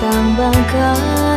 当晚歌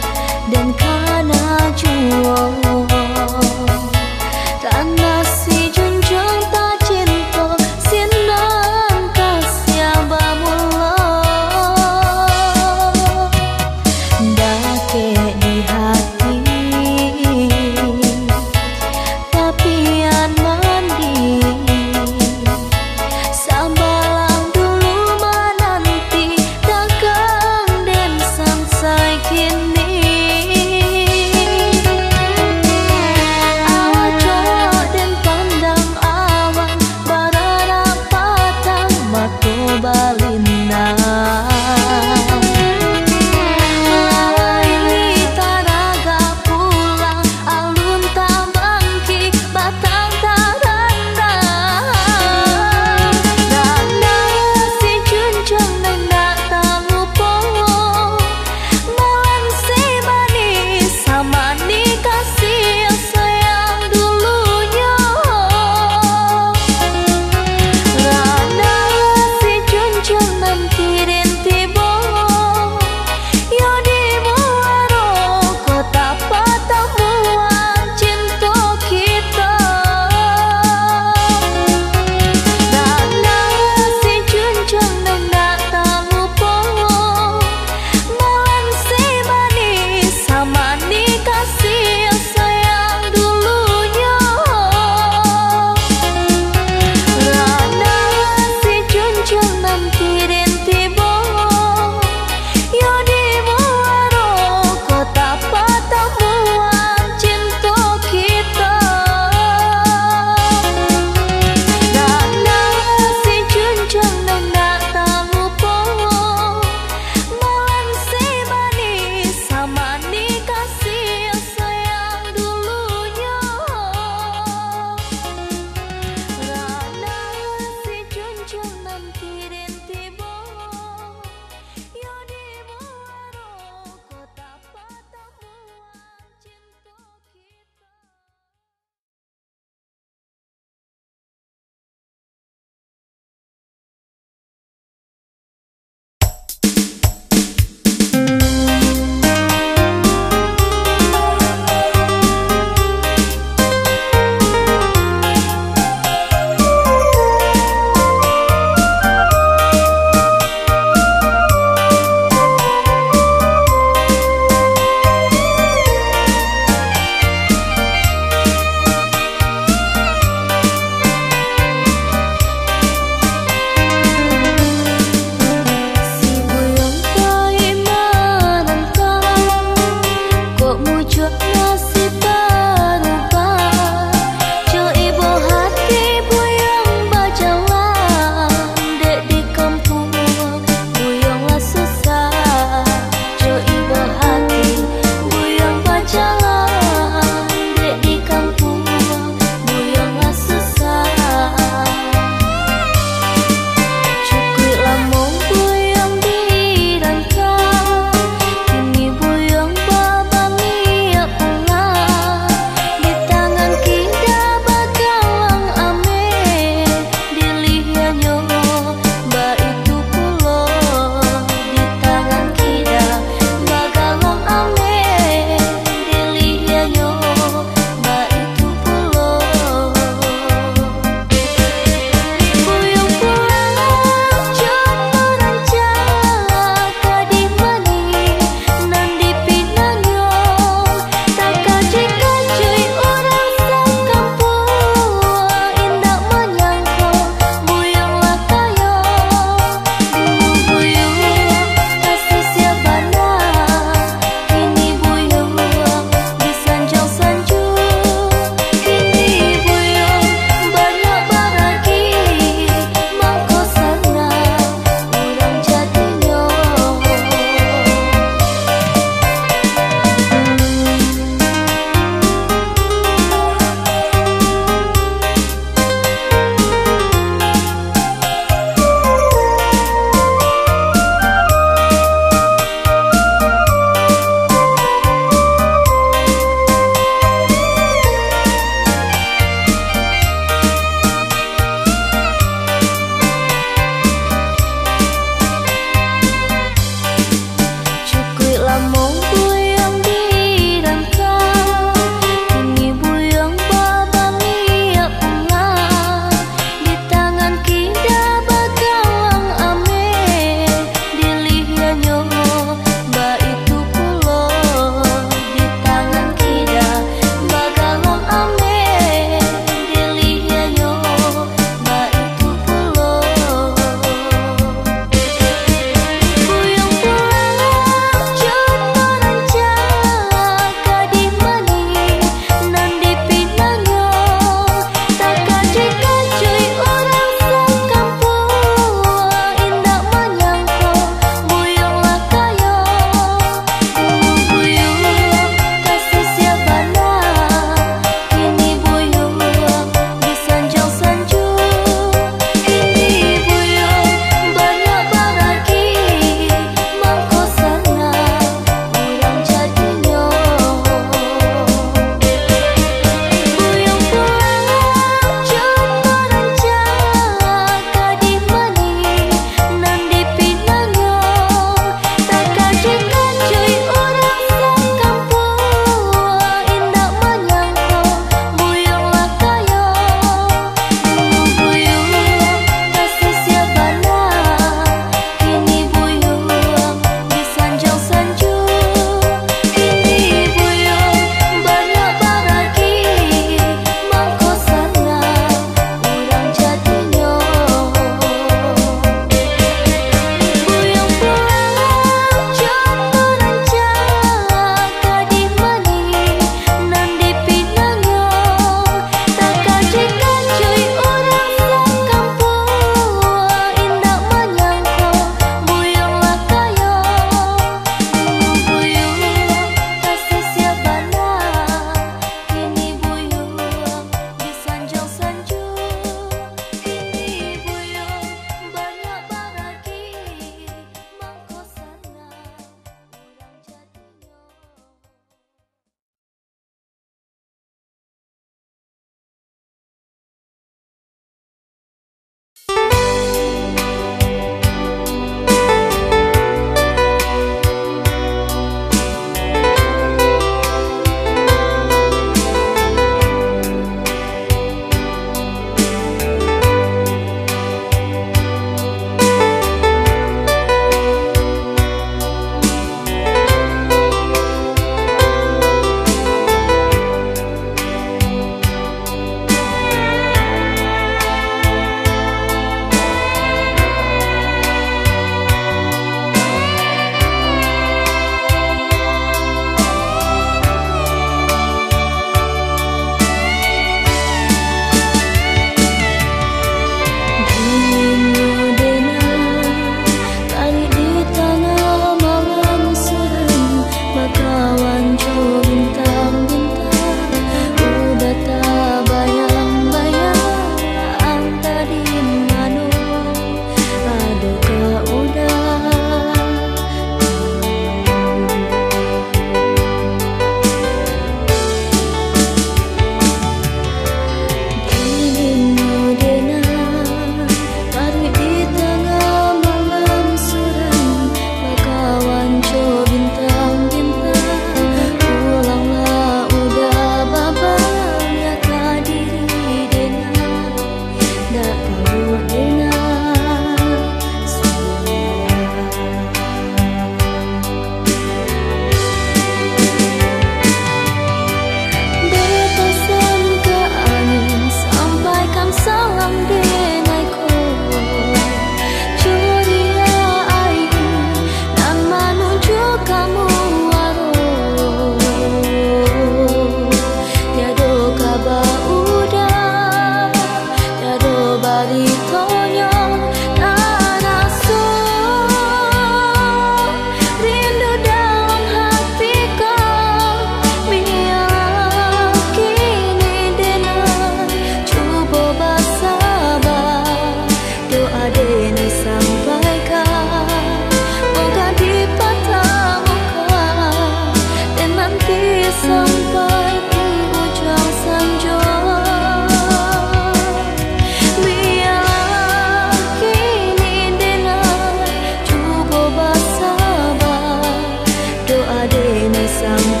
some